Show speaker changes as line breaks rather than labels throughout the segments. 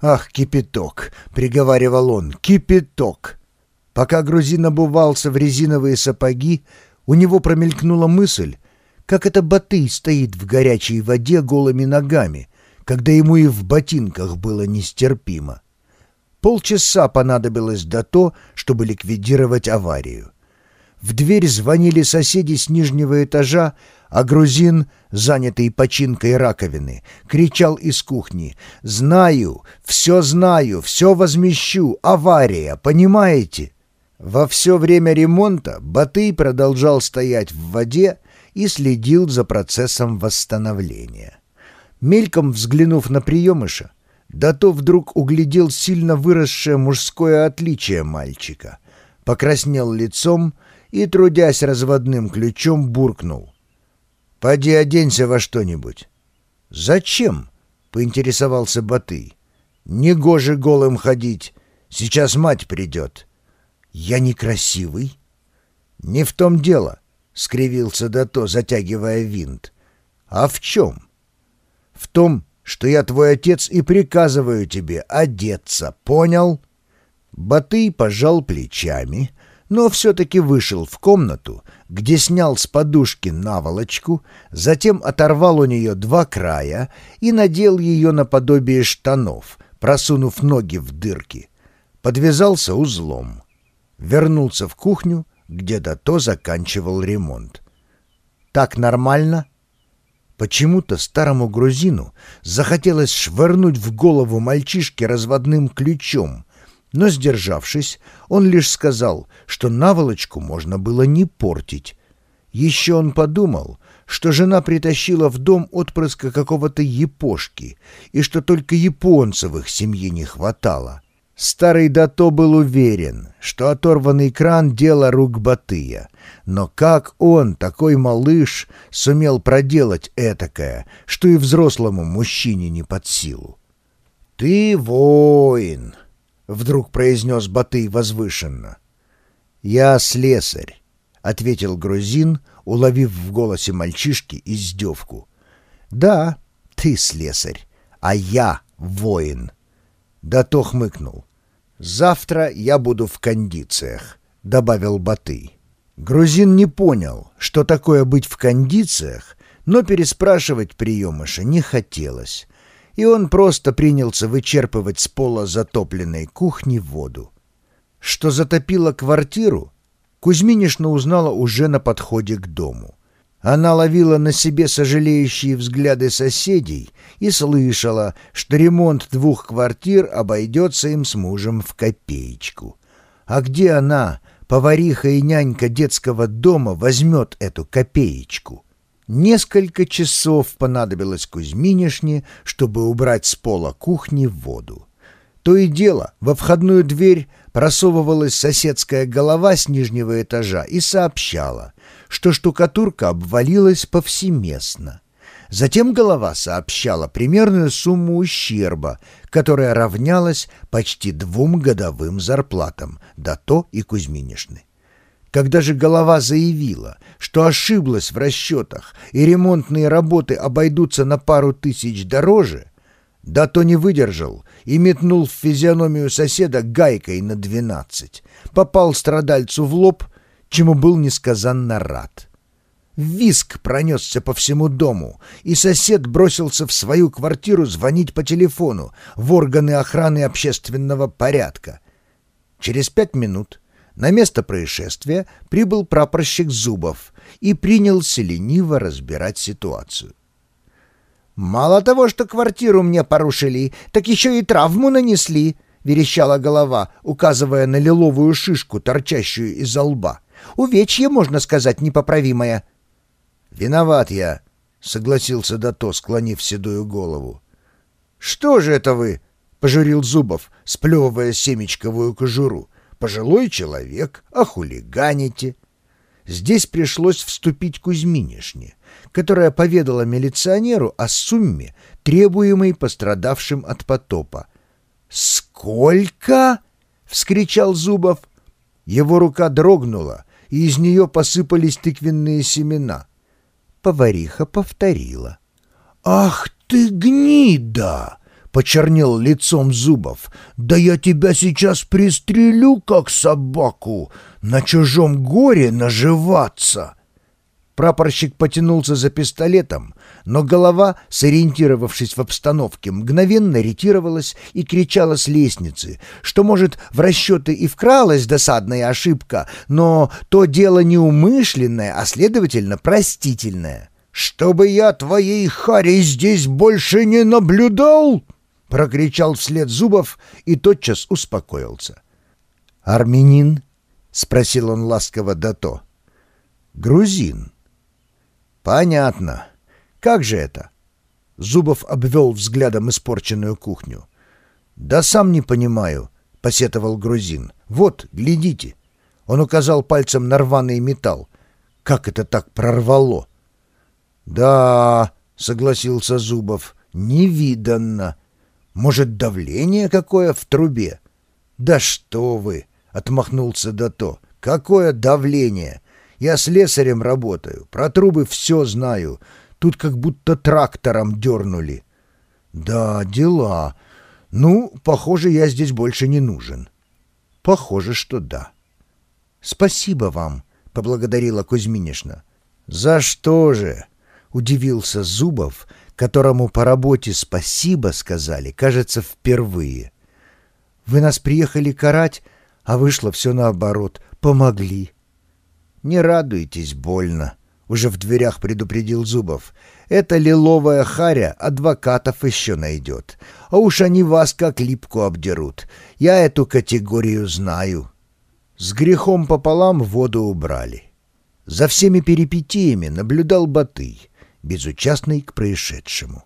«Ах, кипяток!» — приговаривал он. «Кипяток!» Пока грузин обувался в резиновые сапоги, у него промелькнула мысль, как это Батый стоит в горячей воде голыми ногами, когда ему и в ботинках было нестерпимо. Полчаса понадобилось до то, чтобы ликвидировать аварию. В дверь звонили соседи с нижнего этажа, а грузин, занятый починкой раковины, кричал из кухни «Знаю, все знаю, все возмещу, авария, понимаете?» Во все время ремонта Батый продолжал стоять в воде и следил за процессом восстановления. Мельком взглянув на приемыша, Дато вдруг углядел сильно выросшее мужское отличие мальчика, покраснел лицом и, трудясь разводным ключом, буркнул. «Поди оденься во что-нибудь». «Зачем?» — поинтересовался Батый. «Негоже голым ходить. Сейчас мать придет». «Я некрасивый?» «Не в том дело», — скривился Дато, затягивая винт. «А в чем?» «В том, что я твой отец и приказываю тебе одеться, понял?» Батый пожал плечами, но все-таки вышел в комнату, где снял с подушки наволочку, затем оторвал у нее два края и надел ее наподобие штанов, просунув ноги в дырки. Подвязался узлом вернулся в кухню, где Дато заканчивал ремонт. «Так нормально?» Почему-то старому грузину захотелось швырнуть в голову мальчишке разводным ключом, но, сдержавшись, он лишь сказал, что наволочку можно было не портить. Еще он подумал, что жена притащила в дом отпрыска какого-то япошки и что только японцев их семье не хватало. Старый Дато был уверен, что оторванный кран — дело рук Батыя. Но как он, такой малыш, сумел проделать этакое, что и взрослому мужчине не под силу? «Ты воин!» — вдруг произнес Батый возвышенно. «Я слесарь», — ответил грузин, уловив в голосе мальчишки издевку. «Да, ты слесарь, а я воин». Дато хмыкнул. «Завтра я буду в кондициях», — добавил Батый. Грузин не понял, что такое быть в кондициях, но переспрашивать приемыша не хотелось, и он просто принялся вычерпывать с пола затопленной кухни воду. Что затопило квартиру, Кузьминишна узнала уже на подходе к дому. Она ловила на себе сожалеющие взгляды соседей и слышала, что ремонт двух квартир обойдется им с мужем в копеечку. А где она, повариха и нянька детского дома, возьмет эту копеечку? Несколько часов понадобилось Кузьминишне, чтобы убрать с пола кухни воду. То и дело, во входную дверь просовывалась соседская голова с нижнего этажа и сообщала — что штукатурка обвалилась повсеместно. Затем голова сообщала примерную сумму ущерба, которая равнялась почти двум годовым зарплатам Дато и Кузьминишны. Когда же голова заявила, что ошиблась в расчетах и ремонтные работы обойдутся на пару тысяч дороже, Дато не выдержал и метнул в физиономию соседа гайкой на двенадцать, попал страдальцу в лоб — чему был несказанно рад. Виск пронесся по всему дому, и сосед бросился в свою квартиру звонить по телефону в органы охраны общественного порядка. Через пять минут на место происшествия прибыл прапорщик Зубов и принялся лениво разбирать ситуацию. «Мало того, что квартиру мне порушили, так еще и травму нанесли», — верещала голова, указывая на лиловую шишку, торчащую из-за лба. Увечье, можно сказать, непоправимое. — Виноват я, — согласился Дато, склонив седую голову. — Что же это вы? — пожурил Зубов, сплевывая семечковую кожуру. — Пожилой человек, а. Здесь пришлось вступить Кузьминишне, которая поведала милиционеру о сумме, требуемой пострадавшим от потопа. «Сколько?» — вскричал Зубов. Его рука дрогнула, и из нее посыпались тыквенные семена. Повариха повторила. «Ах ты гнида!» — почернел лицом Зубов. «Да я тебя сейчас пристрелю, как собаку! На чужом горе наживаться!» Прапорщик потянулся за пистолетом, но голова, сориентировавшись в обстановке, мгновенно ретировалась и кричала с лестницы, что, может, в расчеты и вкралась досадная ошибка, но то дело неумышленное, а, следовательно, простительное. «Чтобы я твоей хари здесь больше не наблюдал!» — прокричал вслед Зубов и тотчас успокоился. «Армянин?» — спросил он ласково Дато. «Грузин». «Понятно. Как же это?» Зубов обвел взглядом испорченную кухню. «Да сам не понимаю», — посетовал грузин. «Вот, глядите». Он указал пальцем на рваный металл. «Как это так прорвало?» «Да», — согласился Зубов, — «невиданно. Может, давление какое в трубе?» «Да что вы!» — отмахнулся Дато. «Какое давление? Я слесарем работаю, про трубы все знаю. Тут как будто трактором дернули. Да, дела. Ну, похоже, я здесь больше не нужен. Похоже, что да. Спасибо вам, поблагодарила Кузьминишна. За что же? Удивился Зубов, которому по работе спасибо сказали, кажется, впервые. Вы нас приехали карать, а вышло все наоборот. Помогли. «Не радуйтесь больно», — уже в дверях предупредил Зубов. «Эта лиловая харя адвокатов еще найдет. А уж они вас как липку обдерут. Я эту категорию знаю». С грехом пополам воду убрали. За всеми перипетиями наблюдал Батый, безучастный к происшедшему.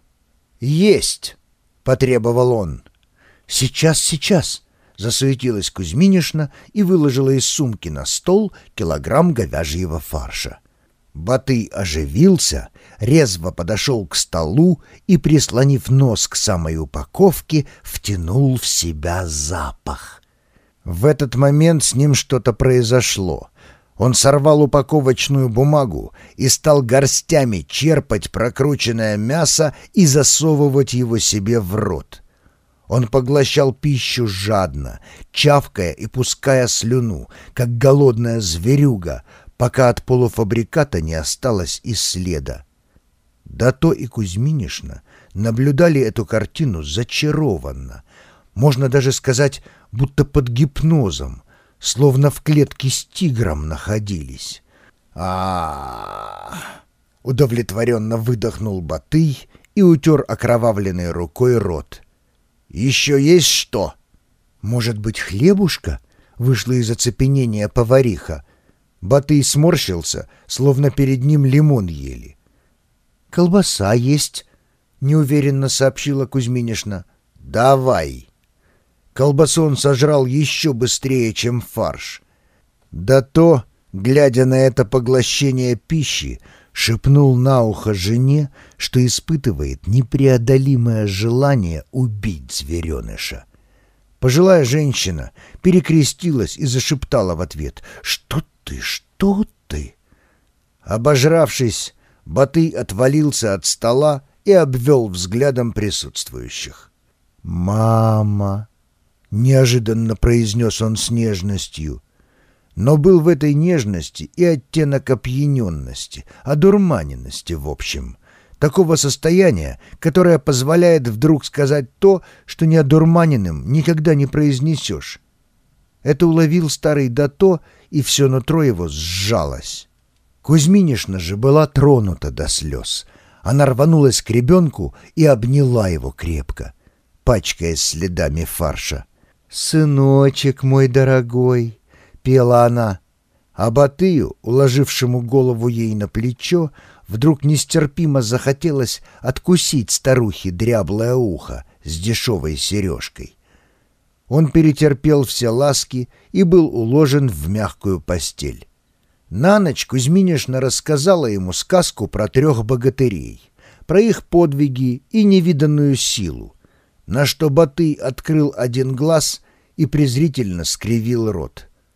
«Есть!» — потребовал он. «Сейчас, сейчас!» Засуетилась Кузьминишна и выложила из сумки на стол килограмм говяжьего фарша. Батый оживился, резво подошел к столу и, прислонив нос к самой упаковке, втянул в себя запах. В этот момент с ним что-то произошло. Он сорвал упаковочную бумагу и стал горстями черпать прокрученное мясо и засовывать его себе в рот. Он поглощал пищу жадно, чавкая и пуская слюну, как голодная зверюга, пока от полуфабриката не осталось и следа. Дато и Кузьминишна наблюдали эту картину зачарованно, можно даже сказать, будто под гипнозом, словно в клетке с тигром находились. а, удовлетворенно выдохнул Батый и утер окровавленной рукой рот. «Еще есть что?» «Может быть, хлебушка?» — вышла из оцепенения повариха. Батый сморщился, словно перед ним лимон ели. «Колбаса есть», — неуверенно сообщила Кузьминишна. «Давай». Колбасу он сожрал еще быстрее, чем фарш. Да то, глядя на это поглощение пищи, шепнул на ухо жене, что испытывает непреодолимое желание убить звереныша. Пожилая женщина перекрестилась и зашептала в ответ «Что ты, что ты?». Обожравшись, Батый отвалился от стола и обвел взглядом присутствующих. «Мама!» — неожиданно произнес он с нежностью — но был в этой нежности и оттенок опьяненности, одурманенности в общем. Такого состояния, которое позволяет вдруг сказать то, что не одурманенным никогда не произнесешь. Это уловил старый Дато, и все нутро его сжалось. Кузьминишна же была тронута до слез. Она рванулась к ребенку и обняла его крепко, пачкаясь следами фарша. «Сыночек мой дорогой!» — пела она. А Батыю, уложившему голову ей на плечо, вдруг нестерпимо захотелось откусить старухе дряблое ухо с дешевой сережкой. Он перетерпел все ласки и был уложен в мягкую постель. На ночь Кузьминишна рассказала ему сказку про трех богатырей, про их подвиги и невиданную силу, на что Батый открыл один глаз и презрительно скривил рот —